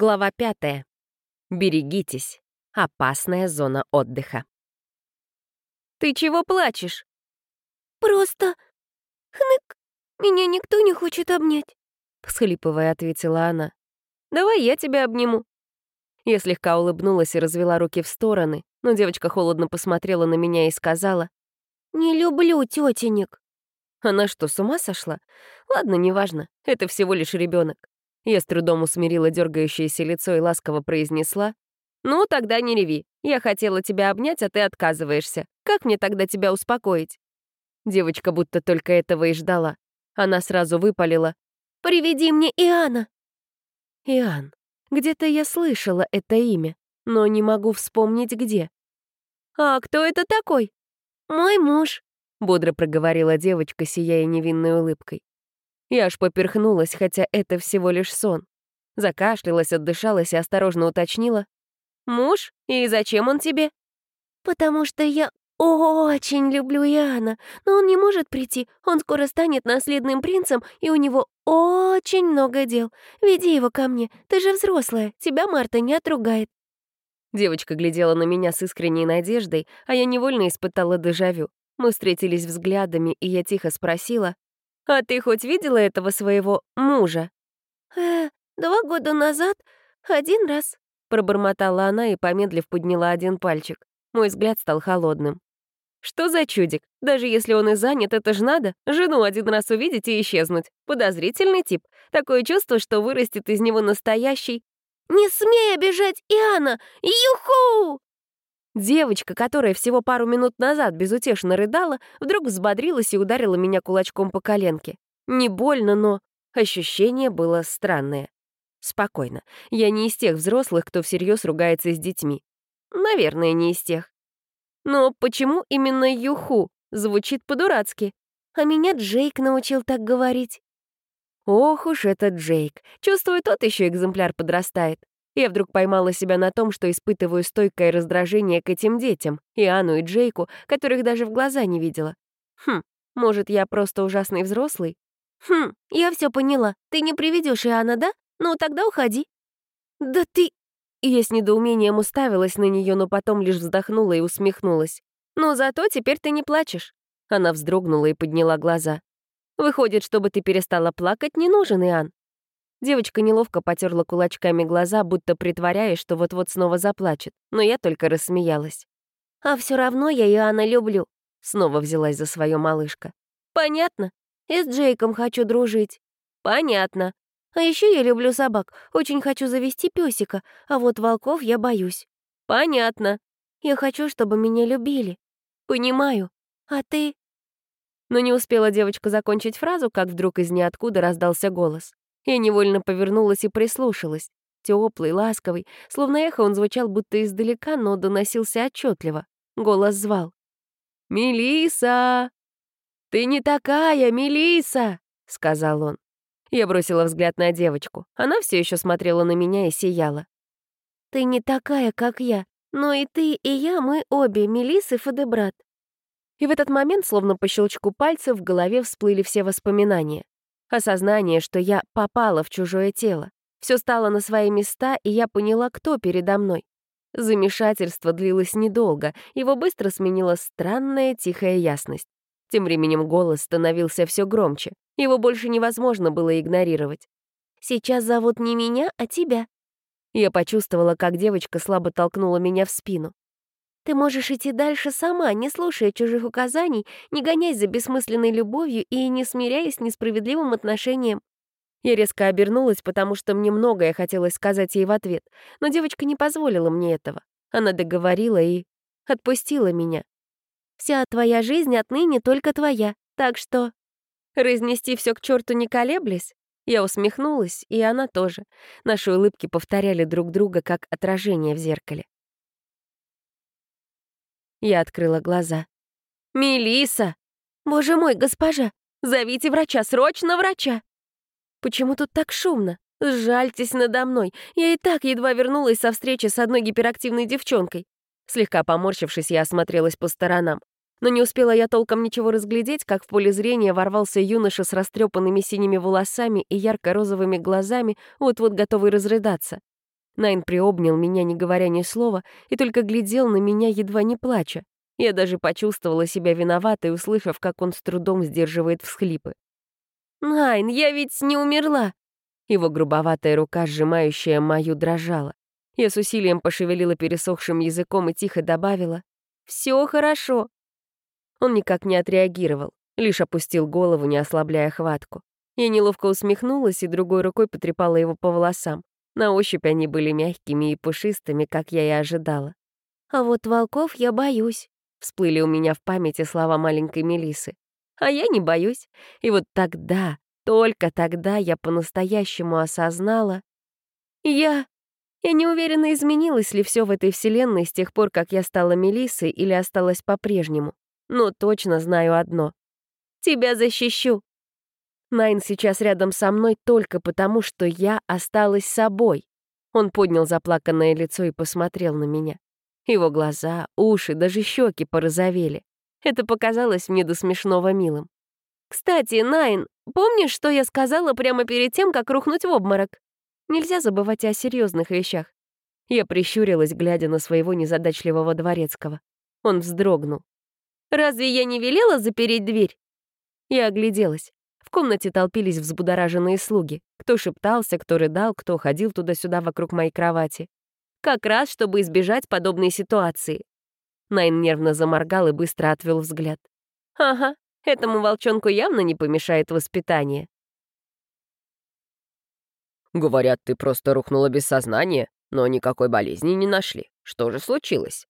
Глава пятая. Берегитесь. Опасная зона отдыха. «Ты чего плачешь?» «Просто... хнык, меня никто не хочет обнять», — всхлипывая, ответила она. «Давай я тебя обниму». Я слегка улыбнулась и развела руки в стороны, но девочка холодно посмотрела на меня и сказала, «Не люблю тетенек». Она что, с ума сошла? Ладно, неважно, это всего лишь ребенок. Я с трудом усмирила дергающееся лицо и ласково произнесла. «Ну, тогда не реви. Я хотела тебя обнять, а ты отказываешься. Как мне тогда тебя успокоить?» Девочка будто только этого и ждала. Она сразу выпалила. «Приведи мне Иоанна!» Иоанн. Где-то я слышала это имя, но не могу вспомнить где. «А кто это такой?» «Мой муж», — бодро проговорила девочка, сияя невинной улыбкой. Я аж поперхнулась, хотя это всего лишь сон. Закашлялась, отдышалась и осторожно уточнила. «Муж? И зачем он тебе?» «Потому что я очень люблю Иоанна, но он не может прийти. Он скоро станет наследным принцем, и у него очень много дел. Веди его ко мне. Ты же взрослая, тебя Марта не отругает». Девочка глядела на меня с искренней надеждой, а я невольно испытала дежавю. Мы встретились взглядами, и я тихо спросила, «А ты хоть видела этого своего мужа?» «Э, два года назад один раз», — пробормотала она и, помедлив, подняла один пальчик. Мой взгляд стал холодным. «Что за чудик? Даже если он и занят, это ж надо. Жену один раз увидеть и исчезнуть. Подозрительный тип. Такое чувство, что вырастет из него настоящий...» «Не смей обижать Иоанна! Юху!» Девочка, которая всего пару минут назад безутешно рыдала, вдруг взбодрилась и ударила меня кулачком по коленке. Не больно, но ощущение было странное. Спокойно. Я не из тех взрослых, кто всерьез ругается с детьми. Наверное, не из тех. Но почему именно Юху? Звучит по-дурацки. А меня Джейк научил так говорить. Ох уж этот Джейк. Чувствую, тот еще экземпляр подрастает. Я вдруг поймала себя на том, что испытываю стойкое раздражение к этим детям, и и Джейку, которых даже в глаза не видела. Хм, может, я просто ужасный взрослый? Хм, я все поняла. Ты не приведешь Иоанна, да? Ну, тогда уходи. Да ты... Я с недоумением уставилась на нее, но потом лишь вздохнула и усмехнулась. «Ну, зато теперь ты не плачешь». Она вздрогнула и подняла глаза. «Выходит, чтобы ты перестала плакать, не нужен, Иоанн. Девочка неловко потерла кулачками глаза, будто притворяясь, что вот-вот снова заплачет, но я только рассмеялась. «А все равно я Иоанна люблю», — снова взялась за свою малышка. «Понятно. И с Джейком хочу дружить». «Понятно. А еще я люблю собак. Очень хочу завести песика, а вот волков я боюсь». «Понятно. Я хочу, чтобы меня любили». «Понимаю. А ты?» Но не успела девочка закончить фразу, как вдруг из ниоткуда раздался голос. Я невольно повернулась и прислушалась. Теплый, ласковый, словно эхо он звучал будто издалека, но доносился отчетливо. Голос звал. Мелиса, «Ты не такая, Мелиса, сказал он. Я бросила взгляд на девочку. Она все еще смотрела на меня и сияла. «Ты не такая, как я, но и ты, и я, мы обе, Мелисы Фадебрат». И в этот момент, словно по щелчку пальцев, в голове всплыли все воспоминания. Осознание, что я попала в чужое тело. Все стало на свои места, и я поняла, кто передо мной. Замешательство длилось недолго, его быстро сменила странная тихая ясность. Тем временем голос становился все громче. Его больше невозможно было игнорировать. «Сейчас зовут не меня, а тебя». Я почувствовала, как девочка слабо толкнула меня в спину. Ты можешь идти дальше сама, не слушая чужих указаний, не гоняясь за бессмысленной любовью и не смиряясь с несправедливым отношением. Я резко обернулась, потому что мне многое хотелось сказать ей в ответ, но девочка не позволила мне этого. Она договорила и отпустила меня. «Вся твоя жизнь отныне только твоя, так что...» «Разнести все к черту не колеблясь?» Я усмехнулась, и она тоже. Наши улыбки повторяли друг друга, как отражение в зеркале. Я открыла глаза. Мелиса! Боже мой, госпожа! Зовите врача, срочно врача!» «Почему тут так шумно? Сжальтесь надо мной. Я и так едва вернулась со встречи с одной гиперактивной девчонкой». Слегка поморщившись, я осмотрелась по сторонам. Но не успела я толком ничего разглядеть, как в поле зрения ворвался юноша с растрепанными синими волосами и ярко-розовыми глазами, вот-вот готовый разрыдаться. Найн приобнял меня, не говоря ни слова, и только глядел на меня, едва не плача. Я даже почувствовала себя виноватой, услышав, как он с трудом сдерживает всхлипы. «Найн, я ведь не умерла!» Его грубоватая рука, сжимающая мою, дрожала. Я с усилием пошевелила пересохшим языком и тихо добавила «Все хорошо». Он никак не отреагировал, лишь опустил голову, не ослабляя хватку. Я неловко усмехнулась и другой рукой потрепала его по волосам. На ощупь они были мягкими и пушистыми, как я и ожидала. «А вот волков я боюсь», — всплыли у меня в памяти слова маленькой Мелисы. А я не боюсь. И вот тогда, только тогда я по-настоящему осознала... Я... Я не уверена, изменилось ли все в этой вселенной с тех пор, как я стала Мелиссой или осталась по-прежнему. Но точно знаю одно. Тебя защищу. Найн сейчас рядом со мной только потому, что я осталась собой. Он поднял заплаканное лицо и посмотрел на меня. Его глаза, уши, даже щеки порозовели. Это показалось мне до смешного милым. «Кстати, Найн, помнишь, что я сказала прямо перед тем, как рухнуть в обморок? Нельзя забывать о серьезных вещах». Я прищурилась, глядя на своего незадачливого дворецкого. Он вздрогнул. «Разве я не велела запереть дверь?» Я огляделась. В комнате толпились взбудораженные слуги. Кто шептался, кто рыдал, кто ходил туда-сюда вокруг моей кровати. Как раз, чтобы избежать подобной ситуации. Найн нервно заморгал и быстро отвел взгляд. «Ага, этому волчонку явно не помешает воспитание». «Говорят, ты просто рухнула без сознания, но никакой болезни не нашли. Что же случилось?»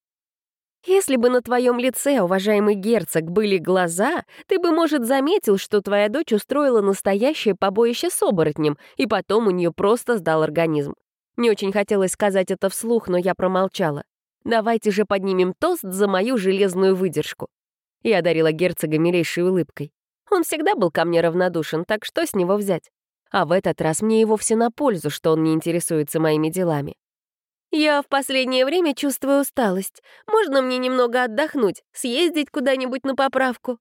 «Если бы на твоем лице, уважаемый герцог, были глаза, ты бы, может, заметил, что твоя дочь устроила настоящее побоище с оборотнем, и потом у нее просто сдал организм. Не очень хотелось сказать это вслух, но я промолчала. Давайте же поднимем тост за мою железную выдержку. Я одарила герцога милейшей улыбкой. Он всегда был ко мне равнодушен, так что с него взять? А в этот раз мне и вовсе на пользу, что он не интересуется моими делами. «Я в последнее время чувствую усталость. Можно мне немного отдохнуть, съездить куда-нибудь на поправку?»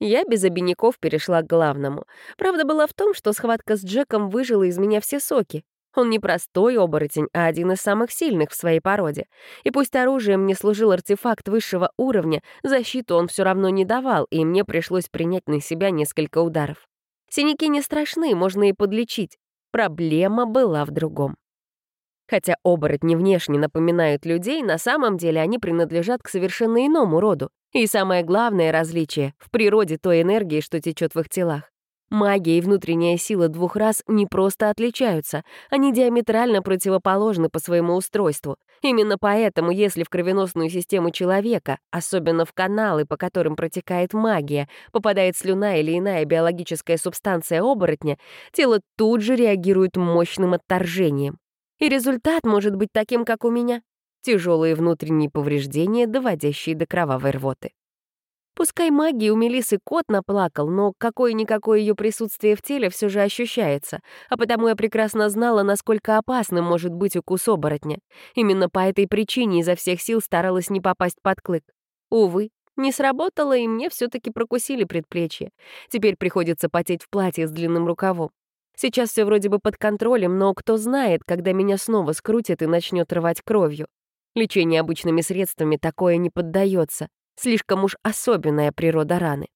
Я без обиняков перешла к главному. Правда была в том, что схватка с Джеком выжила из меня все соки. Он не простой оборотень, а один из самых сильных в своей породе. И пусть оружием мне служил артефакт высшего уровня, защиту он все равно не давал, и мне пришлось принять на себя несколько ударов. Синяки не страшны, можно и подлечить. Проблема была в другом. Хотя оборотни внешне напоминают людей, на самом деле они принадлежат к совершенно иному роду. И самое главное различие — в природе той энергии, что течет в их телах. Магия и внутренняя сила двух рас не просто отличаются, они диаметрально противоположны по своему устройству. Именно поэтому, если в кровеносную систему человека, особенно в каналы, по которым протекает магия, попадает слюна или иная биологическая субстанция оборотня, тело тут же реагирует мощным отторжением. И результат может быть таким, как у меня. Тяжелые внутренние повреждения, доводящие до кровавой рвоты. Пускай магии у Мелисы кот наплакал, но какое-никакое ее присутствие в теле все же ощущается, а потому я прекрасно знала, насколько опасным может быть укус оборотня. Именно по этой причине изо всех сил старалась не попасть под клык. Увы, не сработало, и мне все таки прокусили предплечье. Теперь приходится потеть в платье с длинным рукавом. Сейчас все вроде бы под контролем, но кто знает, когда меня снова скрутит и начнет рвать кровью. Лечение обычными средствами такое не поддается. Слишком уж особенная природа раны.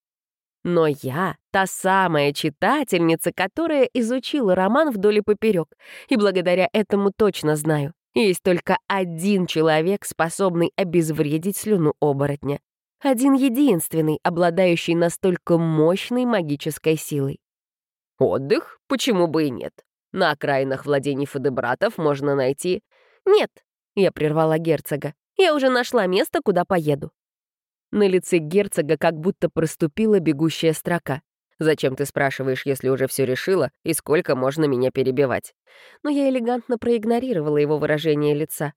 Но я — та самая читательница, которая изучила роман вдоль и поперек, и благодаря этому точно знаю, есть только один человек, способный обезвредить слюну оборотня. Один единственный, обладающий настолько мощной магической силой. Отдых? Почему бы и нет? На окраинах владений Фадебратов можно найти... Нет, я прервала герцога. Я уже нашла место, куда поеду. На лице герцога как будто проступила бегущая строка. «Зачем ты спрашиваешь, если уже все решила, и сколько можно меня перебивать?» Но я элегантно проигнорировала его выражение лица.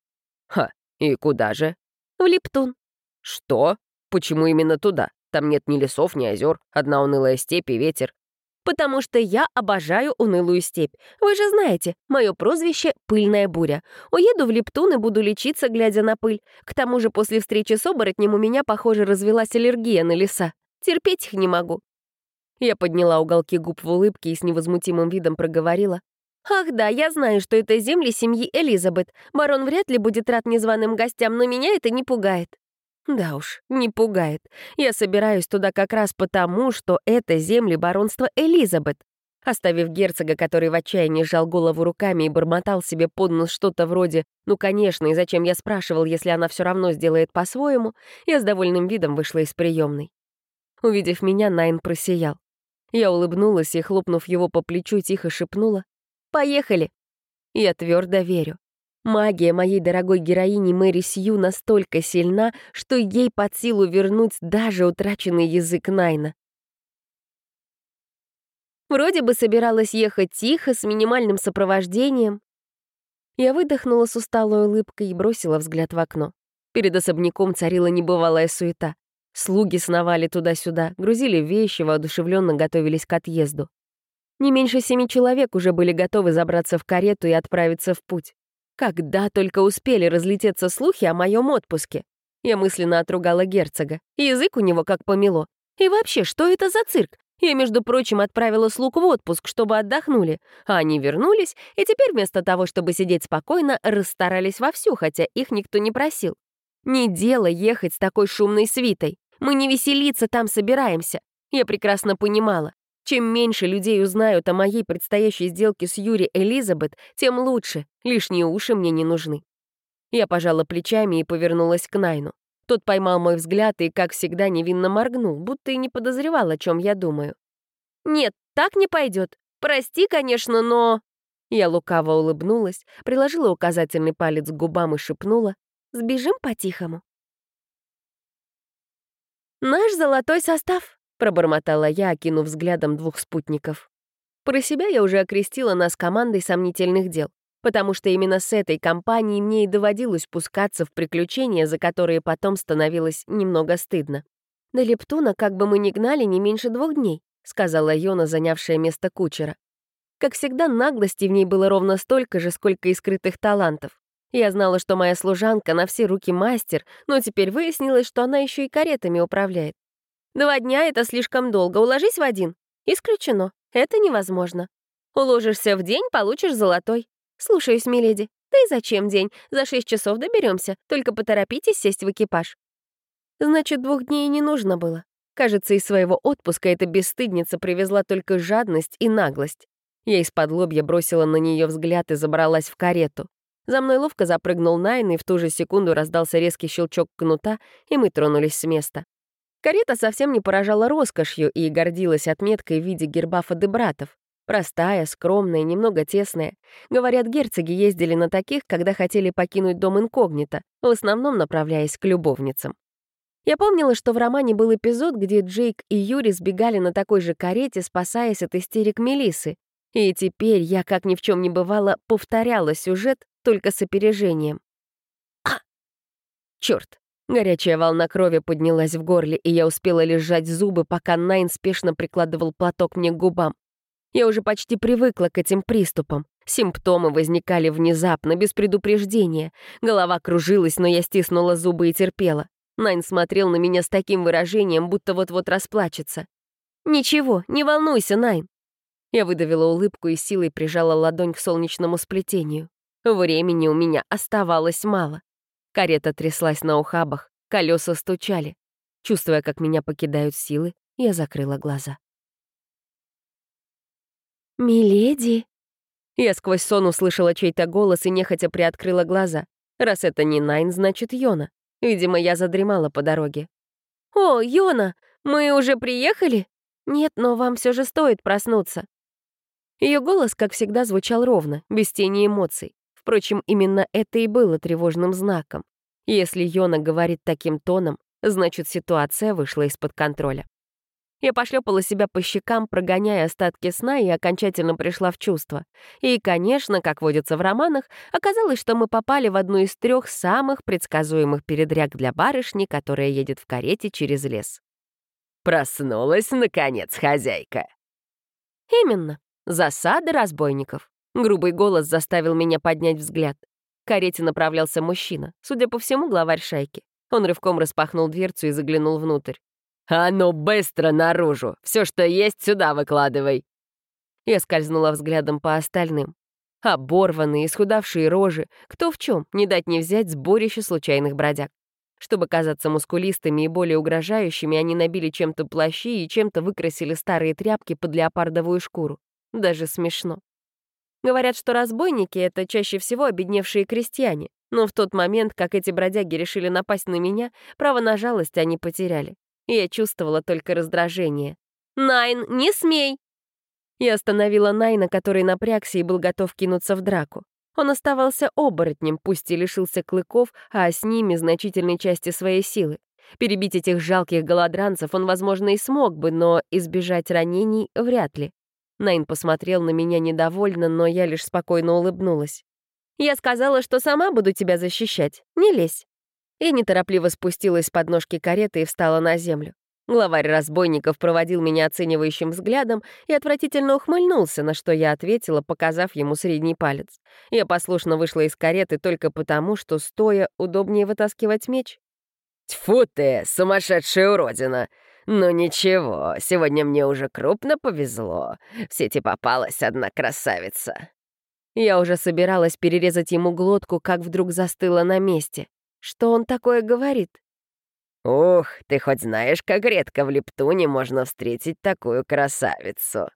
«Ха, и куда же?» «В Лептун». «Что? Почему именно туда? Там нет ни лесов, ни озер, одна унылая степь и ветер потому что я обожаю унылую степь. Вы же знаете, мое прозвище — пыльная буря. Уеду в Лептун и буду лечиться, глядя на пыль. К тому же после встречи с оборотнем у меня, похоже, развелась аллергия на леса. Терпеть их не могу. Я подняла уголки губ в улыбке и с невозмутимым видом проговорила. Ах да, я знаю, что это земли семьи Элизабет. Барон вряд ли будет рад незваным гостям, но меня это не пугает. Да уж, не пугает. Я собираюсь туда как раз потому, что это земли баронства Элизабет. Оставив герцога, который в отчаянии сжал голову руками и бормотал себе под нос что-то вроде «Ну, конечно, и зачем я спрашивал, если она все равно сделает по-своему», я с довольным видом вышла из приемной. Увидев меня, Найн просиял. Я улыбнулась и, хлопнув его по плечу, тихо шепнула «Поехали!» Я твердо верю. Магия моей дорогой героини Мэри Сью настолько сильна, что ей под силу вернуть даже утраченный язык Найна. Вроде бы собиралась ехать тихо, с минимальным сопровождением. Я выдохнула с усталой улыбкой и бросила взгляд в окно. Перед особняком царила небывалая суета. Слуги сновали туда-сюда, грузили вещи, воодушевленно готовились к отъезду. Не меньше семи человек уже были готовы забраться в карету и отправиться в путь. Когда только успели разлететься слухи о моем отпуске. Я мысленно отругала герцога. Язык у него как помело. И вообще, что это за цирк? Я, между прочим, отправила слуг в отпуск, чтобы отдохнули, а они вернулись, и теперь вместо того, чтобы сидеть спокойно, расстарались вовсю, хотя их никто не просил. Не дело ехать с такой шумной свитой. Мы не веселиться там собираемся. Я прекрасно понимала. Чем меньше людей узнают о моей предстоящей сделке с Юри Элизабет, тем лучше. Лишние уши мне не нужны. Я пожала плечами и повернулась к Найну. Тот поймал мой взгляд и, как всегда, невинно моргнул, будто и не подозревал, о чем я думаю. «Нет, так не пойдет. Прости, конечно, но...» Я лукаво улыбнулась, приложила указательный палец к губам и шепнула. «Сбежим по-тихому». «Наш золотой состав», — пробормотала я, окинув взглядом двух спутников. Про себя я уже окрестила нас командой сомнительных дел потому что именно с этой компанией мне и доводилось пускаться в приключения, за которые потом становилось немного стыдно. «До Лептуна, как бы мы ни гнали, не меньше двух дней», — сказала Йона, занявшая место кучера. Как всегда, наглости в ней было ровно столько же, сколько и скрытых талантов. Я знала, что моя служанка на все руки мастер, но теперь выяснилось, что она еще и каретами управляет. «Два дня — это слишком долго, уложись в один». «Исключено. Это невозможно. Уложишься в день — получишь золотой. «Слушаюсь, миледи. Да и зачем день? За шесть часов доберемся. Только поторопитесь сесть в экипаж». Значит, двух дней не нужно было. Кажется, из своего отпуска эта бесстыдница привезла только жадность и наглость. Я из-под лобья бросила на нее взгляд и забралась в карету. За мной ловко запрыгнул Найн, и в ту же секунду раздался резкий щелчок кнута, и мы тронулись с места. Карета совсем не поражала роскошью и гордилась отметкой в виде герба Фадебратов. Простая, скромная, немного тесная. Говорят, герцоги ездили на таких, когда хотели покинуть дом инкогнито, в основном направляясь к любовницам. Я помнила, что в романе был эпизод, где Джейк и Юри сбегали на такой же карете, спасаясь от истерик Мелисы. И теперь я, как ни в чем не бывало, повторяла сюжет, только с опережением. А! Черт! Горячая волна крови поднялась в горле, и я успела лежать зубы, пока Найн спешно прикладывал платок мне к губам. Я уже почти привыкла к этим приступам. Симптомы возникали внезапно, без предупреждения. Голова кружилась, но я стиснула зубы и терпела. Найн смотрел на меня с таким выражением, будто вот-вот расплачется. «Ничего, не волнуйся, Найн». Я выдавила улыбку и силой прижала ладонь к солнечному сплетению. Времени у меня оставалось мало. Карета тряслась на ухабах, колеса стучали. Чувствуя, как меня покидают силы, я закрыла глаза. «Миледи?» Я сквозь сон услышала чей-то голос и нехотя приоткрыла глаза. Раз это не Найн, значит Йона. Видимо, я задремала по дороге. «О, Йона, мы уже приехали?» «Нет, но вам все же стоит проснуться». Ее голос, как всегда, звучал ровно, без тени эмоций. Впрочем, именно это и было тревожным знаком. Если Йона говорит таким тоном, значит, ситуация вышла из-под контроля. Я пошлепала себя по щекам, прогоняя остатки сна, и окончательно пришла в чувство. И, конечно, как водится в романах, оказалось, что мы попали в одну из трех самых предсказуемых передряг для барышни, которая едет в карете через лес. «Проснулась, наконец, хозяйка!» «Именно. Засада разбойников». Грубый голос заставил меня поднять взгляд. К карете направлялся мужчина, судя по всему, главарь шайки. Он рывком распахнул дверцу и заглянул внутрь. «А ну, быстро наружу! Все, что есть, сюда выкладывай!» Я скользнула взглядом по остальным. Оборванные, исхудавшие рожи, кто в чем, не дать не взять сборище случайных бродяг. Чтобы казаться мускулистыми и более угрожающими, они набили чем-то плащи и чем-то выкрасили старые тряпки под леопардовую шкуру. Даже смешно. Говорят, что разбойники — это чаще всего обедневшие крестьяне, но в тот момент, как эти бродяги решили напасть на меня, право на жалость они потеряли. И я чувствовала только раздражение. «Найн, не смей!» Я остановила Найна, который напрягся и был готов кинуться в драку. Он оставался оборотнем, пусть и лишился клыков, а с ними значительной части своей силы. Перебить этих жалких голодранцев он, возможно, и смог бы, но избежать ранений вряд ли. Найн посмотрел на меня недовольно, но я лишь спокойно улыбнулась. «Я сказала, что сама буду тебя защищать. Не лезь». И неторопливо спустилась с подножки кареты и встала на землю. Главарь разбойников проводил меня оценивающим взглядом и отвратительно ухмыльнулся, на что я ответила, показав ему средний палец. Я послушно вышла из кареты только потому, что, стоя, удобнее вытаскивать меч. «Тьфу ты, сумасшедшая уродина! Ну ничего, сегодня мне уже крупно повезло. В сети попалась одна красавица». Я уже собиралась перерезать ему глотку, как вдруг застыла на месте. Что он такое говорит? «Ух, ты хоть знаешь, как редко в Лептуне можно встретить такую красавицу?»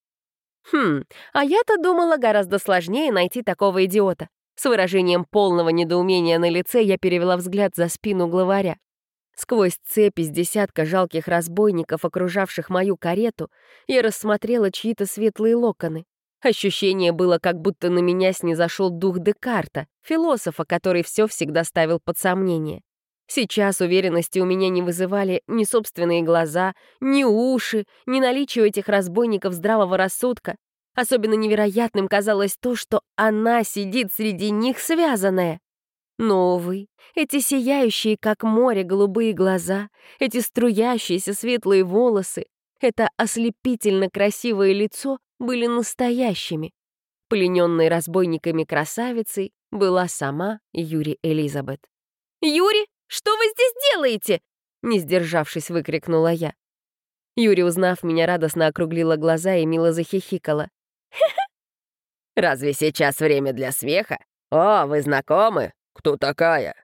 «Хм, а я-то думала, гораздо сложнее найти такого идиота». С выражением полного недоумения на лице я перевела взгляд за спину главаря. Сквозь цепи с десятка жалких разбойников, окружавших мою карету, я рассмотрела чьи-то светлые локоны. Ощущение было, как будто на меня снизошел дух Декарта, философа, который все всегда ставил под сомнение. Сейчас уверенности у меня не вызывали ни собственные глаза, ни уши, ни наличие у этих разбойников здравого рассудка. Особенно невероятным казалось то, что она сидит среди них связанная. Но, увы, эти сияющие, как море, голубые глаза, эти струящиеся светлые волосы, это ослепительно красивое лицо были настоящими. Плененной разбойниками красавицей была сама Юри Элизабет. «Юри!» Что вы здесь делаете?» Не сдержавшись, выкрикнула я. Юрий, узнав меня, радостно округлила глаза и мило захихикала. «Разве сейчас время для смеха? О, вы знакомы? Кто такая?»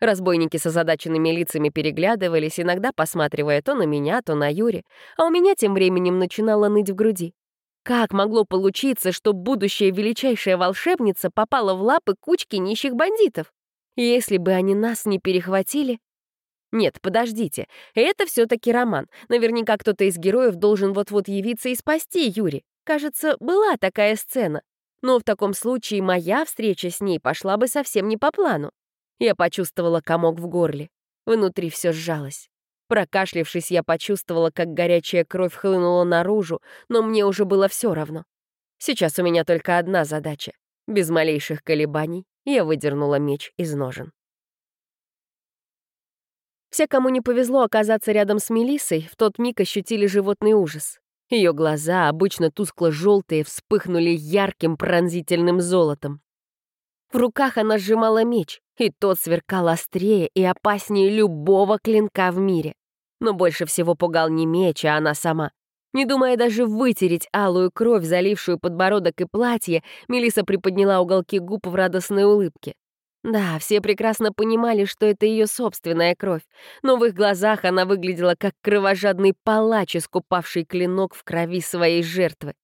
Разбойники с озадаченными лицами переглядывались, иногда посматривая то на меня, то на Юри, а у меня тем временем начинало ныть в груди. Как могло получиться, что будущая величайшая волшебница попала в лапы кучки нищих бандитов? Если бы они нас не перехватили... Нет, подождите, это все таки роман. Наверняка кто-то из героев должен вот-вот явиться и спасти Юри. Кажется, была такая сцена. Но в таком случае моя встреча с ней пошла бы совсем не по плану. Я почувствовала комок в горле. Внутри все сжалось. Прокашлившись, я почувствовала, как горячая кровь хлынула наружу, но мне уже было все равно. Сейчас у меня только одна задача — без малейших колебаний я выдернула меч из ножен. Все, кому не повезло оказаться рядом с Мелиссой, в тот миг ощутили животный ужас. Ее глаза, обычно тускло-желтые, вспыхнули ярким пронзительным золотом. В руках она сжимала меч, и тот сверкал острее и опаснее любого клинка в мире. Но больше всего пугал не меч, а она сама. Не думая даже вытереть алую кровь, залившую подбородок и платье, Мелиса приподняла уголки губ в радостной улыбке. Да, все прекрасно понимали, что это ее собственная кровь, но в их глазах она выглядела как кровожадный палач, искупавший клинок в крови своей жертвы.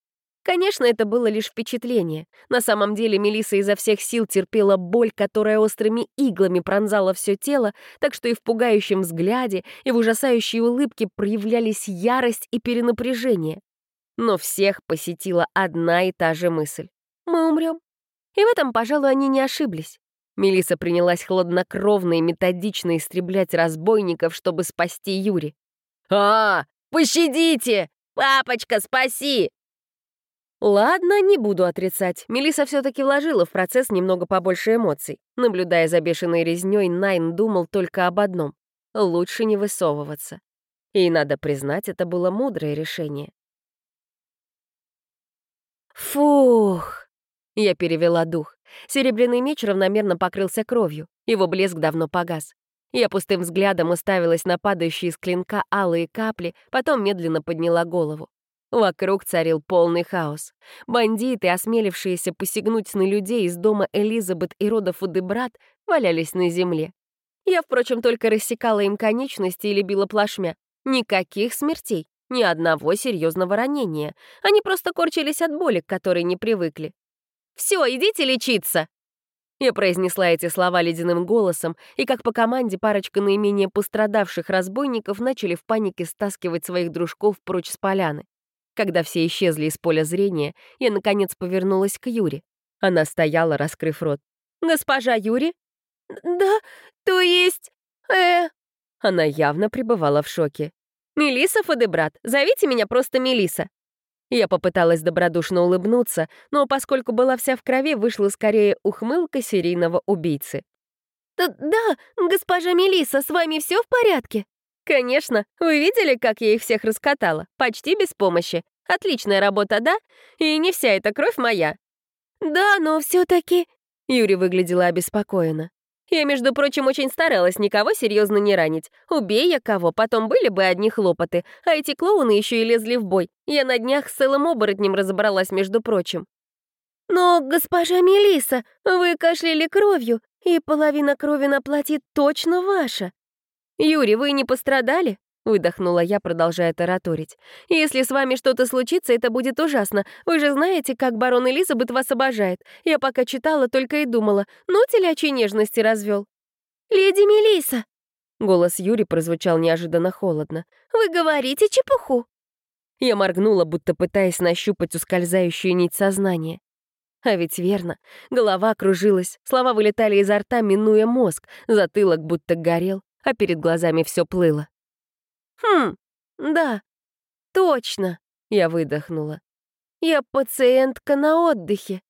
Конечно, это было лишь впечатление. На самом деле Мелиса изо всех сил терпела боль, которая острыми иглами пронзала все тело, так что и в пугающем взгляде, и в ужасающей улыбке проявлялись ярость и перенапряжение. Но всех посетила одна и та же мысль. «Мы умрем». И в этом, пожалуй, они не ошиблись. Мелиса принялась хладнокровно и методично истреблять разбойников, чтобы спасти Юри. «А, пощадите! Папочка, спаси! Ладно, не буду отрицать. Мелиса все-таки вложила в процесс немного побольше эмоций. Наблюдая за бешеной резней, Найн думал только об одном — лучше не высовываться. И, надо признать, это было мудрое решение. Фух! Я перевела дух. Серебряный меч равномерно покрылся кровью. Его блеск давно погас. Я пустым взглядом уставилась на падающие из клинка алые капли, потом медленно подняла голову. Вокруг царил полный хаос. Бандиты, осмелившиеся посягнуть на людей из дома Элизабет и рода Фудебрат, валялись на земле. Я, впрочем, только рассекала им конечности или била плашмя. Никаких смертей, ни одного серьезного ранения. Они просто корчились от боли, к которой не привыкли. «Все, идите лечиться!» Я произнесла эти слова ледяным голосом, и как по команде парочка наименее пострадавших разбойников начали в панике стаскивать своих дружков прочь с поляны. Когда все исчезли из поля зрения, я, наконец, повернулась к Юре. Она стояла, раскрыв рот. «Госпожа Юри?» «Да, то есть... э...» Она явно пребывала в шоке. Мелиса Фадебрат, зовите меня просто Мелиса. Я попыталась добродушно улыбнуться, но поскольку была вся в крови, вышла скорее ухмылка серийного убийцы. «Да, госпожа Мелиса, с вами все в порядке?» «Конечно. Вы видели, как я их всех раскатала? Почти без помощи. Отличная работа, да? И не вся эта кровь моя». «Да, но все таки Юри выглядела обеспокоенно. Я, между прочим, очень старалась никого серьезно не ранить. Убей я кого, потом были бы одни хлопоты. А эти клоуны еще и лезли в бой. Я на днях с целым оборотнем разобралась, между прочим. «Но, госпожа Мелиса, вы кашляли кровью, и половина крови на платье точно ваша». «Юрий, вы не пострадали?» Выдохнула я, продолжая тараторить. «Если с вами что-то случится, это будет ужасно. Вы же знаете, как барон Элизабет вас обожает. Я пока читала, только и думала. Ну, телячьей нежности развел. «Леди Мелиса!» Голос Юри прозвучал неожиданно холодно. «Вы говорите чепуху!» Я моргнула, будто пытаясь нащупать ускользающую нить сознания. А ведь верно. Голова кружилась, слова вылетали изо рта, минуя мозг, затылок будто горел, а перед глазами все плыло. «Хм, да, точно», — я выдохнула. «Я пациентка на отдыхе».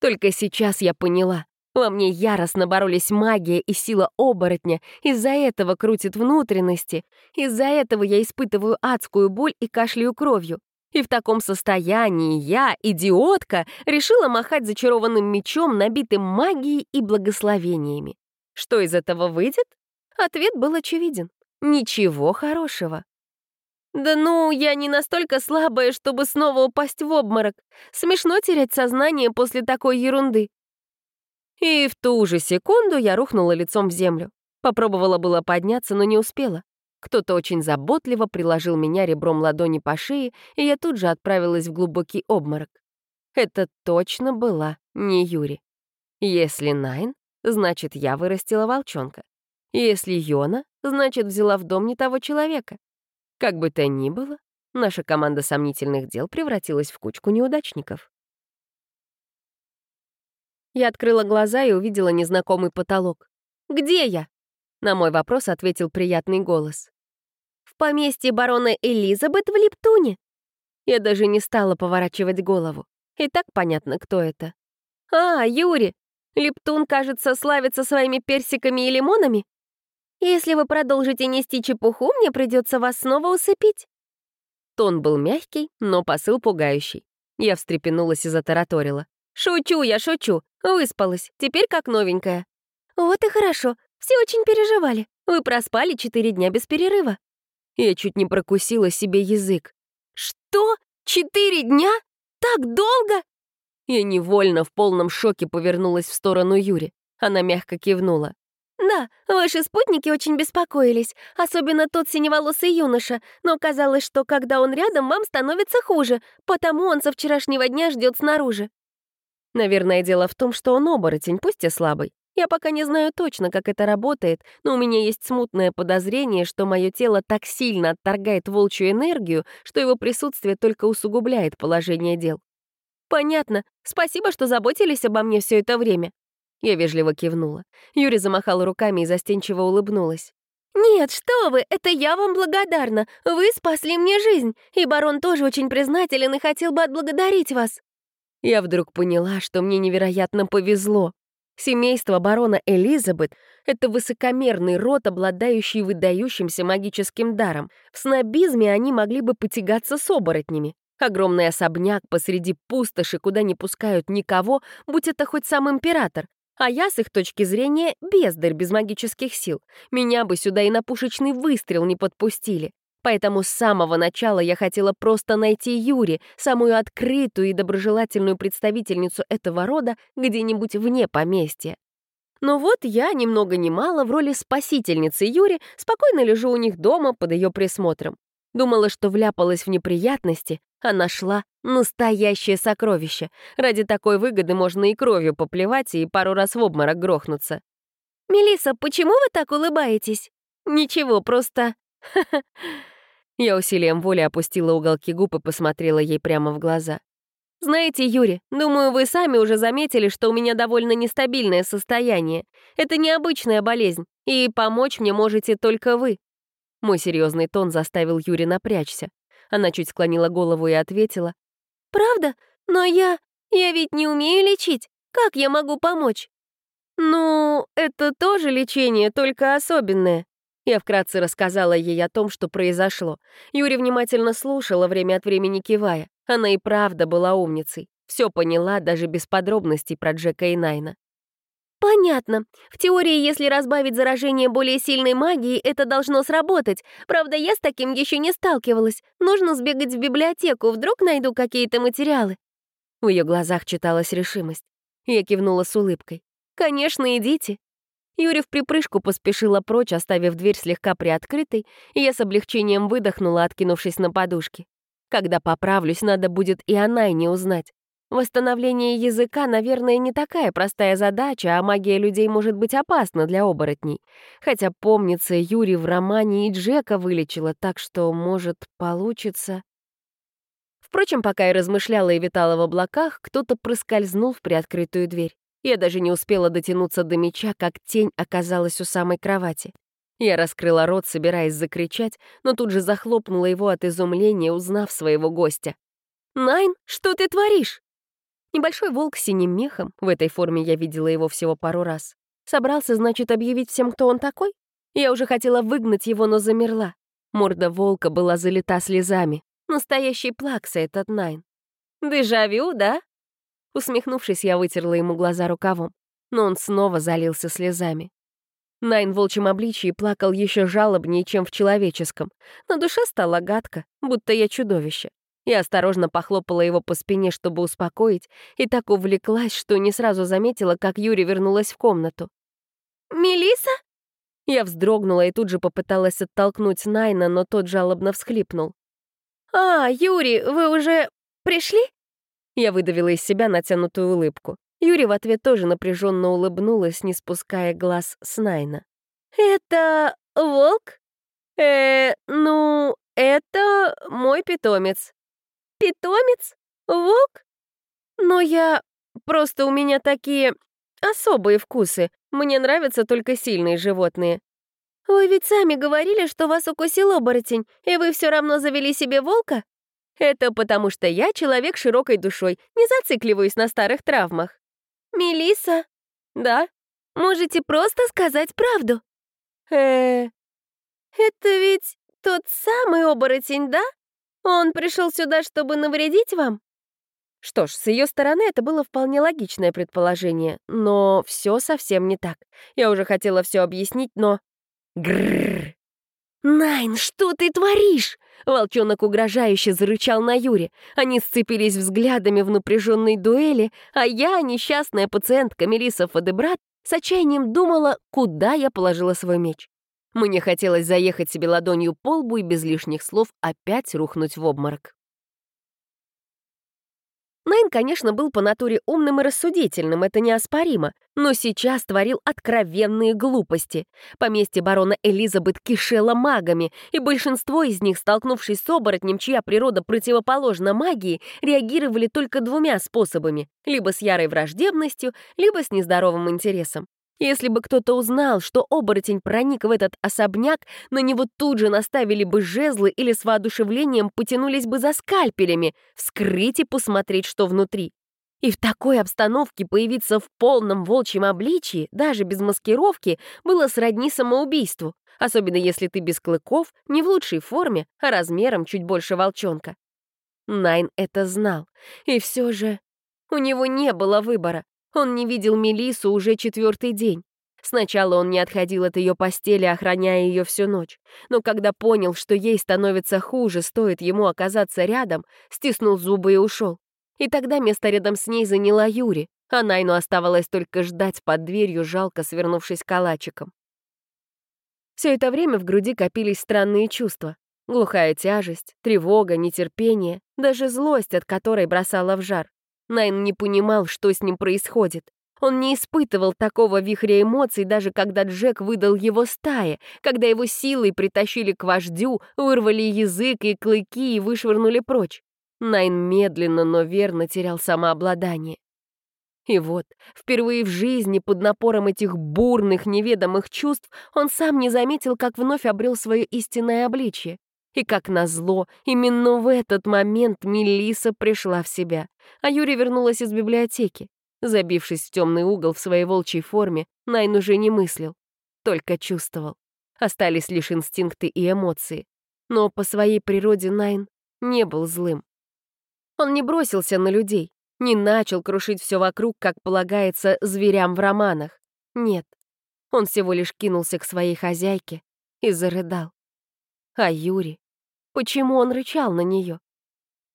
Только сейчас я поняла. Во мне яростно боролись магия и сила оборотня. Из-за этого крутит внутренности. Из-за этого я испытываю адскую боль и кашляю кровью. И в таком состоянии я, идиотка, решила махать зачарованным мечом, набитым магией и благословениями. Что из этого выйдет? Ответ был очевиден. Ничего хорошего. «Да ну, я не настолько слабая, чтобы снова упасть в обморок. Смешно терять сознание после такой ерунды». И в ту же секунду я рухнула лицом в землю. Попробовала было подняться, но не успела. Кто-то очень заботливо приложил меня ребром ладони по шее, и я тут же отправилась в глубокий обморок. Это точно была не Юри. Если Найн, значит, я вырастила волчонка. Если Йона, значит, взяла в дом не того человека. Как бы то ни было, наша команда сомнительных дел превратилась в кучку неудачников. Я открыла глаза и увидела незнакомый потолок. «Где я?» На мой вопрос ответил приятный голос. «В поместье барона Элизабет в Лептуне». Я даже не стала поворачивать голову. И так понятно, кто это. «А, Юри! Лептун, кажется, славится своими персиками и лимонами?» Если вы продолжите нести чепуху, мне придется вас снова усыпить». Тон был мягкий, но посыл пугающий. Я встрепенулась и затараторила. «Шучу я, шучу. Выспалась. Теперь как новенькая». «Вот и хорошо. Все очень переживали. Вы проспали четыре дня без перерыва». Я чуть не прокусила себе язык. «Что? Четыре дня? Так долго?» Я невольно в полном шоке повернулась в сторону Юри. Она мягко кивнула. «Да, ваши спутники очень беспокоились, особенно тот синеволосый юноша, но казалось, что когда он рядом, вам становится хуже, потому он со вчерашнего дня ждет снаружи». Наверное, дело в том, что он оборотень, пусть и слабый. Я пока не знаю точно, как это работает, но у меня есть смутное подозрение, что мое тело так сильно отторгает волчью энергию, что его присутствие только усугубляет положение дел. «Понятно. Спасибо, что заботились обо мне все это время. Я вежливо кивнула. Юрий замахал руками и застенчиво улыбнулась. «Нет, что вы, это я вам благодарна. Вы спасли мне жизнь, и барон тоже очень признателен и хотел бы отблагодарить вас». Я вдруг поняла, что мне невероятно повезло. Семейство барона Элизабет — это высокомерный род, обладающий выдающимся магическим даром. В снобизме они могли бы потягаться с оборотнями. Огромный особняк посреди пустоши, куда не пускают никого, будь это хоть сам император. А я, с их точки зрения, бездарь без магических сил. Меня бы сюда и на пушечный выстрел не подпустили. Поэтому с самого начала я хотела просто найти Юри, самую открытую и доброжелательную представительницу этого рода, где-нибудь вне поместья. Но вот я, ни много ни мало, в роли спасительницы Юри, спокойно лежу у них дома под ее присмотром. Думала, что вляпалась в неприятности, а нашла настоящее сокровище. Ради такой выгоды можно и кровью поплевать и пару раз в обморок грохнуться. Мелиса, почему вы так улыбаетесь? Ничего, просто... Я усилием воли опустила уголки губ и посмотрела ей прямо в глаза. «Знаете, Юрий, думаю, вы сами уже заметили, что у меня довольно нестабильное состояние. Это необычная болезнь, и помочь мне можете только вы». Мой серьезный тон заставил Юри напрячься. Она чуть склонила голову и ответила. «Правда? Но я... я ведь не умею лечить. Как я могу помочь?» «Ну, это тоже лечение, только особенное. Я вкратце рассказала ей о том, что произошло. Юрий внимательно слушала, время от времени кивая. Она и правда была умницей. Все поняла, даже без подробностей про Джека и Найна. «Понятно. В теории, если разбавить заражение более сильной магией, это должно сработать. Правда, я с таким еще не сталкивалась. Нужно сбегать в библиотеку, вдруг найду какие-то материалы». В ее глазах читалась решимость. Я кивнула с улыбкой. «Конечно, идите. Юрий в припрыжку поспешила прочь, оставив дверь слегка приоткрытой, и я с облегчением выдохнула, откинувшись на подушке. Когда поправлюсь, надо будет и она и не узнать. Восстановление языка, наверное, не такая простая задача, а магия людей может быть опасна для оборотней. Хотя, помнится, Юрий в романе и Джека вылечила, так что, может, получится... Впрочем, пока я размышляла и витала в облаках, кто-то проскользнул в приоткрытую дверь. Я даже не успела дотянуться до меча, как тень оказалась у самой кровати. Я раскрыла рот, собираясь закричать, но тут же захлопнула его от изумления, узнав своего гостя. «Найн, что ты творишь?» Небольшой волк с синим мехом, в этой форме я видела его всего пару раз, собрался, значит, объявить всем, кто он такой? Я уже хотела выгнать его, но замерла. Морда волка была залита слезами. Настоящий плакса этот Найн. «Дежавю, да?» Усмехнувшись, я вытерла ему глаза рукавом, но он снова залился слезами. Найн в волчьем обличии плакал еще жалобнее, чем в человеческом. На душе стало гадко, будто я чудовище. Я осторожно похлопала его по спине, чтобы успокоить, и так увлеклась, что не сразу заметила, как Юри вернулась в комнату. Мелиса? Я вздрогнула и тут же попыталась оттолкнуть Найна, но тот жалобно всхлипнул. «А, Юри, вы уже пришли?» Я выдавила из себя натянутую улыбку. Юрий в ответ тоже напряженно улыбнулась, не спуская глаз с Найна. «Это волк?» «Э, ну, это мой питомец». «Питомец? Волк?» «Но я... Просто у меня такие особые вкусы. Мне нравятся только сильные животные». «Вы ведь сами говорили, что вас укусил оборотень, и вы все равно завели себе волка?» Это потому что я человек широкой душой, не зацикливаюсь на старых травмах. Мелиса, Да? Можете просто сказать правду? Э, Это ведь тот самый оборотень, да? Он пришел сюда, чтобы навредить вам? Что ж, с ее стороны это было вполне логичное предположение, но все совсем не так. Я уже хотела все объяснить, но... Грррр! «Найн, что ты творишь?» Волчонок угрожающе зарычал на Юре. Они сцепились взглядами в напряженной дуэли, а я, несчастная пациентка Мелисса Фадебрат, с отчаянием думала, куда я положила свой меч. Мне хотелось заехать себе ладонью по лбу и без лишних слов опять рухнуть в обморок. Найн, конечно, был по натуре умным и рассудительным, это неоспоримо, но сейчас творил откровенные глупости. Поместье барона Элизабет кишело магами, и большинство из них, столкнувшись с оборотнем, чья природа противоположна магии, реагировали только двумя способами — либо с ярой враждебностью, либо с нездоровым интересом. Если бы кто-то узнал, что оборотень проник в этот особняк, на него тут же наставили бы жезлы или с воодушевлением потянулись бы за скальпелями, вскрыть и посмотреть, что внутри. И в такой обстановке появиться в полном волчьем обличии, даже без маскировки, было сродни самоубийству, особенно если ты без клыков, не в лучшей форме, а размером чуть больше волчонка. Найн это знал, и все же у него не было выбора. Он не видел Мелису уже четвертый день. Сначала он не отходил от ее постели, охраняя ее всю ночь. Но когда понял, что ей становится хуже, стоит ему оказаться рядом, стиснул зубы и ушел. И тогда место рядом с ней заняла Юри, а Найну оставалось только ждать под дверью, жалко свернувшись калачиком. Все это время в груди копились странные чувства. Глухая тяжесть, тревога, нетерпение, даже злость, от которой бросала в жар. Найн не понимал, что с ним происходит. Он не испытывал такого вихря эмоций, даже когда Джек выдал его стае, когда его силой притащили к вождю, вырвали язык и клыки и вышвырнули прочь. Найн медленно, но верно терял самообладание. И вот, впервые в жизни под напором этих бурных, неведомых чувств он сам не заметил, как вновь обрел свое истинное обличье. И как назло, именно в этот момент Мелиса пришла в себя, а Юрия вернулась из библиотеки. Забившись в темный угол в своей волчьей форме, Найн уже не мыслил, только чувствовал. Остались лишь инстинкты и эмоции. Но по своей природе Найн не был злым. Он не бросился на людей, не начал крушить все вокруг, как полагается зверям в романах. Нет, он всего лишь кинулся к своей хозяйке и зарыдал. А Юрий? Почему он рычал на нее?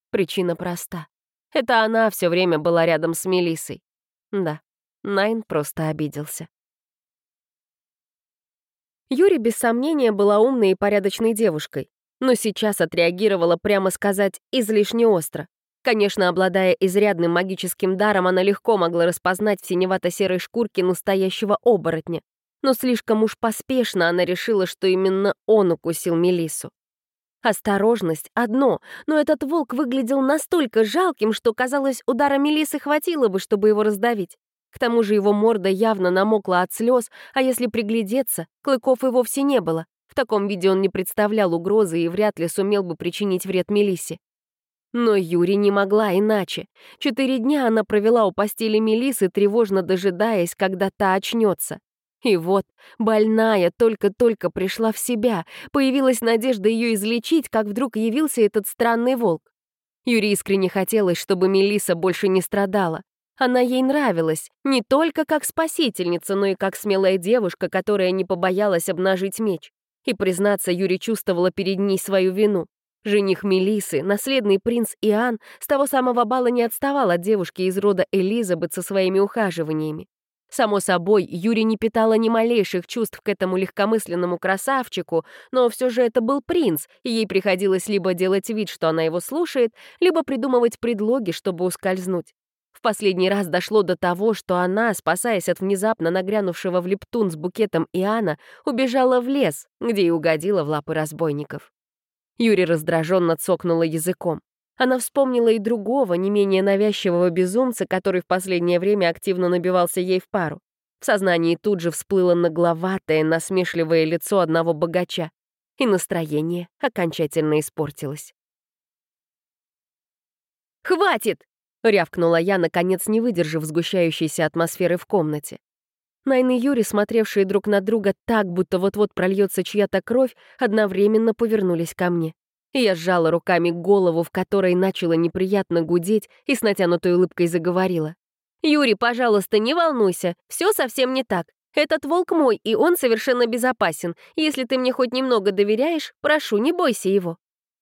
Причина проста. Это она все время была рядом с Мелиссой. Да, Найн просто обиделся. Юри, без сомнения, была умной и порядочной девушкой, но сейчас отреагировала, прямо сказать, излишне остро. Конечно, обладая изрядным магическим даром, она легко могла распознать в синевато-серой шкурке настоящего оборотня. Но слишком уж поспешно она решила, что именно он укусил Мелису. Осторожность — одно, но этот волк выглядел настолько жалким, что, казалось, удара Мелисы хватило бы, чтобы его раздавить. К тому же его морда явно намокла от слез, а если приглядеться, клыков и вовсе не было. В таком виде он не представлял угрозы и вряд ли сумел бы причинить вред Мелисе. Но Юри не могла иначе. Четыре дня она провела у постели Мелисы, тревожно дожидаясь, когда та очнется. И вот, больная только-только пришла в себя, появилась надежда ее излечить, как вдруг явился этот странный волк. Юрий искренне хотелось, чтобы Мелиса больше не страдала. Она ей нравилась, не только как спасительница, но и как смелая девушка, которая не побоялась обнажить меч. И, признаться, Юрий чувствовала перед ней свою вину. Жених Мелисы, наследный принц Иоанн, с того самого бала не отставал от девушки из рода Элизабет со своими ухаживаниями. Само собой, Юри не питала ни малейших чувств к этому легкомысленному красавчику, но все же это был принц, и ей приходилось либо делать вид, что она его слушает, либо придумывать предлоги, чтобы ускользнуть. В последний раз дошло до того, что она, спасаясь от внезапно нагрянувшего в Лептун с букетом Иоанна, убежала в лес, где и угодила в лапы разбойников. Юри раздраженно цокнула языком. Она вспомнила и другого, не менее навязчивого безумца, который в последнее время активно набивался ей в пару. В сознании тут же всплыло нагловатое, насмешливое лицо одного богача, и настроение окончательно испортилось. «Хватит!» — рявкнула я, наконец не выдержав сгущающейся атмосферы в комнате. Найн и Юри, смотревшие друг на друга так, будто вот-вот прольется чья-то кровь, одновременно повернулись ко мне. Я сжала руками голову, в которой начало неприятно гудеть, и с натянутой улыбкой заговорила. «Юрий, пожалуйста, не волнуйся, все совсем не так. Этот волк мой, и он совершенно безопасен. Если ты мне хоть немного доверяешь, прошу, не бойся его».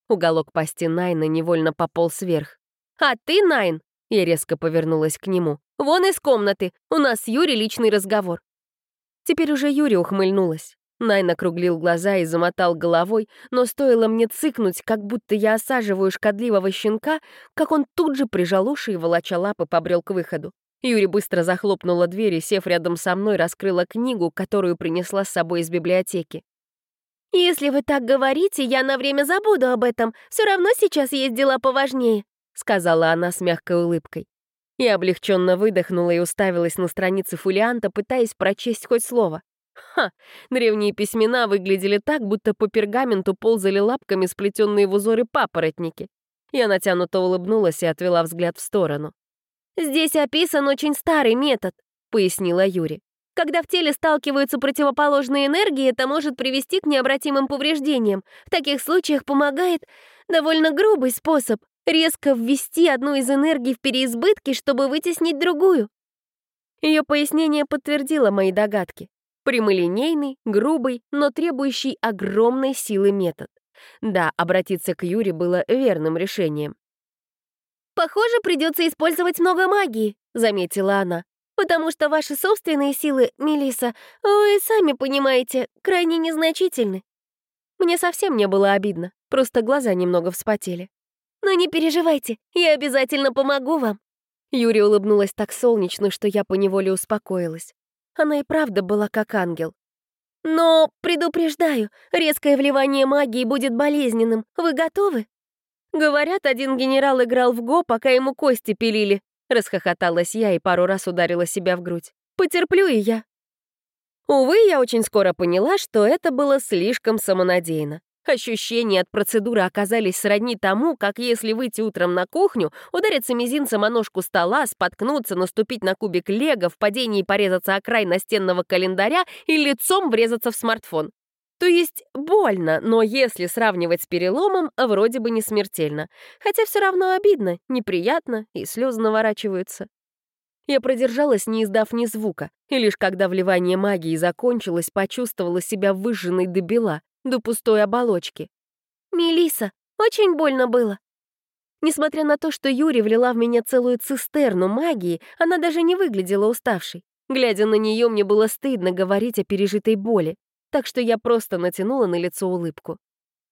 Уголок пасти Найна невольно пополз вверх. «А ты, Найн?» Я резко повернулась к нему. «Вон из комнаты. У нас с Юрий личный разговор». Теперь уже Юрий ухмыльнулась. Найн округлил глаза и замотал головой, но стоило мне цыкнуть, как будто я осаживаю шкодливого щенка, как он тут же прижал уши и, волоча лапы, побрел к выходу. Юрий быстро захлопнула дверь и, сев рядом со мной, раскрыла книгу, которую принесла с собой из библиотеки. «Если вы так говорите, я на время забуду об этом. Все равно сейчас есть дела поважнее», — сказала она с мягкой улыбкой. Я облегченно выдохнула и уставилась на страницы фолианта, пытаясь прочесть хоть слово. Ха, древние письмена выглядели так, будто по пергаменту ползали лапками сплетенные в узоры папоротники. Я натянуто улыбнулась и отвела взгляд в сторону. «Здесь описан очень старый метод», — пояснила Юри. «Когда в теле сталкиваются противоположные энергии, это может привести к необратимым повреждениям. В таких случаях помогает довольно грубый способ — резко ввести одну из энергий в переизбытки, чтобы вытеснить другую». Ее пояснение подтвердило мои догадки. Прямолинейный, грубый, но требующий огромной силы метод. Да, обратиться к Юре было верным решением. «Похоже, придется использовать много магии», — заметила она. «Потому что ваши собственные силы, Мелиса, вы сами понимаете, крайне незначительны». Мне совсем не было обидно, просто глаза немного вспотели. «Но не переживайте, я обязательно помогу вам». Юрия улыбнулась так солнечно, что я поневоле успокоилась. Она и правда была как ангел. «Но, предупреждаю, резкое вливание магии будет болезненным. Вы готовы?» Говорят, один генерал играл в го, пока ему кости пилили. Расхохоталась я и пару раз ударила себя в грудь. Потерплю и я. Увы, я очень скоро поняла, что это было слишком самонадеянно. Ощущения от процедуры оказались сродни тому, как если выйти утром на кухню, удариться мизинцем о ножку стола, споткнуться, наступить на кубик лего, в падении порезаться о край настенного календаря и лицом врезаться в смартфон. То есть больно, но если сравнивать с переломом, вроде бы не смертельно. Хотя все равно обидно, неприятно, и слезы наворачиваются. Я продержалась, не издав ни звука, и лишь когда вливание магии закончилось, почувствовала себя выжженной до бела, до пустой оболочки. Мелиса, очень больно было. Несмотря на то, что Юри влила в меня целую цистерну магии, она даже не выглядела уставшей. Глядя на нее, мне было стыдно говорить о пережитой боли так что я просто натянула на лицо улыбку.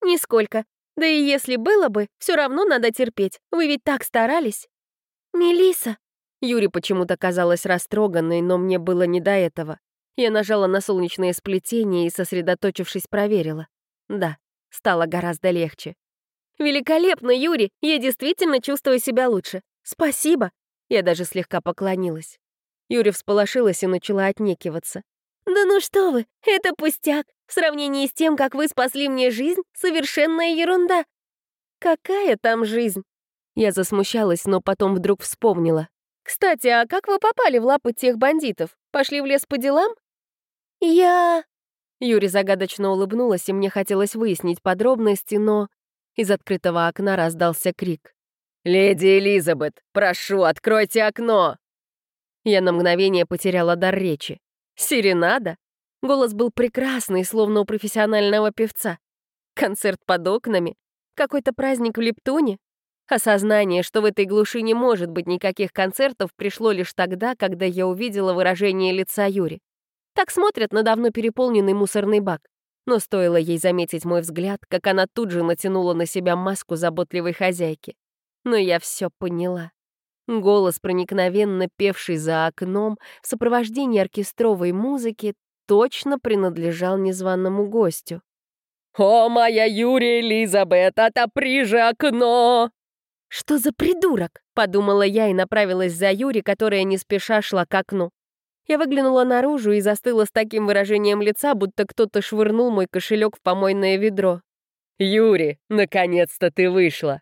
«Нисколько. Да и если было бы, все равно надо терпеть. Вы ведь так старались». Мелиса. Юре почему-то казалась растроганной, но мне было не до этого. Я нажала на солнечное сплетение и, сосредоточившись, проверила. Да, стало гораздо легче. «Великолепно, Юри! Я действительно чувствую себя лучше. Спасибо!» Я даже слегка поклонилась. Юрия всполошилась и начала отнекиваться. «Да ну что вы, это пустяк. В сравнении с тем, как вы спасли мне жизнь, совершенная ерунда». «Какая там жизнь?» Я засмущалась, но потом вдруг вспомнила. «Кстати, а как вы попали в лапы тех бандитов? Пошли в лес по делам?» «Я...» Юри загадочно улыбнулась, и мне хотелось выяснить подробности, но... Из открытого окна раздался крик. «Леди Элизабет, прошу, откройте окно!» Я на мгновение потеряла дар речи. Серенада? Голос был прекрасный, словно у профессионального певца. Концерт под окнами? Какой-то праздник в Лептуне? Осознание, что в этой глуши не может быть никаких концертов, пришло лишь тогда, когда я увидела выражение лица Юри. Так смотрят на давно переполненный мусорный бак. Но стоило ей заметить мой взгляд, как она тут же натянула на себя маску заботливой хозяйки. Но я все поняла. Голос, проникновенно певший за окном, в сопровождении оркестровой музыки, точно принадлежал незваному гостю. «О, моя Юрия Элизабет, отопри же окно!» «Что за придурок?» — подумала я и направилась за Юри, которая не спеша шла к окну. Я выглянула наружу и застыла с таким выражением лица, будто кто-то швырнул мой кошелек в помойное ведро. «Юри, наконец-то ты вышла!»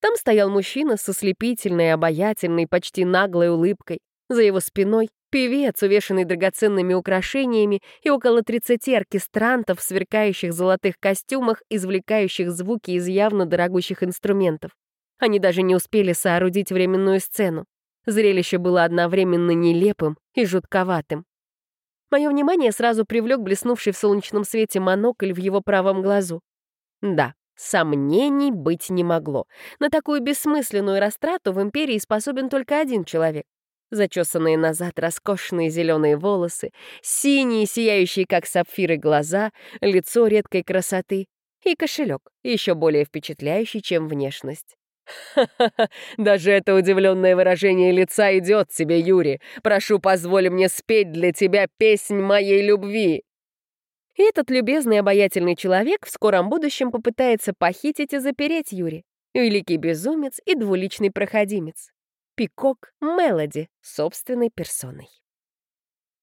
Там стоял мужчина со слепительной, обаятельной, почти наглой улыбкой. За его спиной — певец, увешанный драгоценными украшениями, и около 30 оркестрантов в сверкающих золотых костюмах, извлекающих звуки из явно дорогущих инструментов. Они даже не успели соорудить временную сцену. Зрелище было одновременно нелепым и жутковатым. Мое внимание сразу привлек блеснувший в солнечном свете монокль в его правом глазу. Да, Сомнений быть не могло. На такую бессмысленную растрату в империи способен только один человек. Зачесанные назад роскошные зеленые волосы, синие, сияющие как сапфиры глаза, лицо редкой красоты и кошелек, еще более впечатляющий, чем внешность. «Ха-ха-ха! Даже это удивленное выражение лица идет тебе, Юрий. Прошу, позволь мне спеть для тебя песнь моей любви!» И этот любезный обаятельный человек в скором будущем попытается похитить и запереть Юри. Великий безумец и двуличный проходимец. Пикок Мелоди собственной персоной.